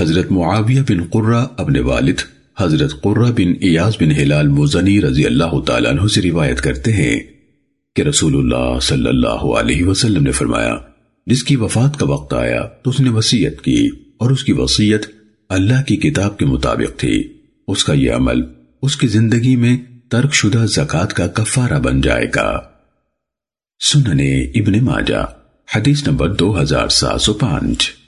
حضرت معاویہ بن قرہ اپنے والد، حضرت قرہ بن ایاز بن ہلال مزنی رضی اللہ تعالیٰ عنہ سے روایت کرتے ہیں کہ رسول اللہ صلی اللہ علیہ وسلم نے فرمایا، جس کی وفات کا وقت آیا تو اس نے وسیعت کی اور اس کی وسیعت اللہ کی کتاب کے مطابق تھی۔ اس کا یہ عمل اس کی زندگی میں ترک شدہ زکاة کا کفارہ بن جائے گا۔ سننے ابن ماجہ، حدیث نمبر دو ہزار سات سو پانچ۔